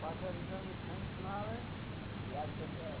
પાછા return sense ના આવે યાદ કરતા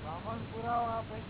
બ્રાહ્મણ પુરાવો આપે છે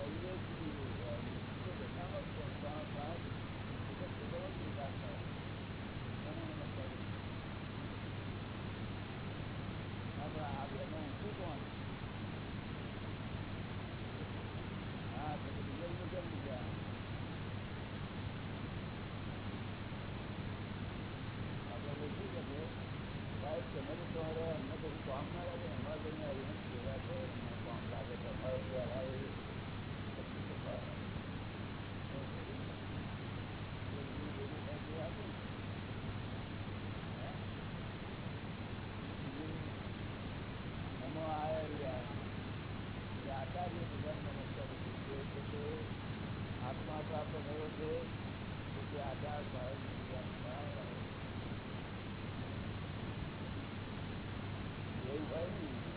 છે. ભાવ ભાવ એવું હોય ને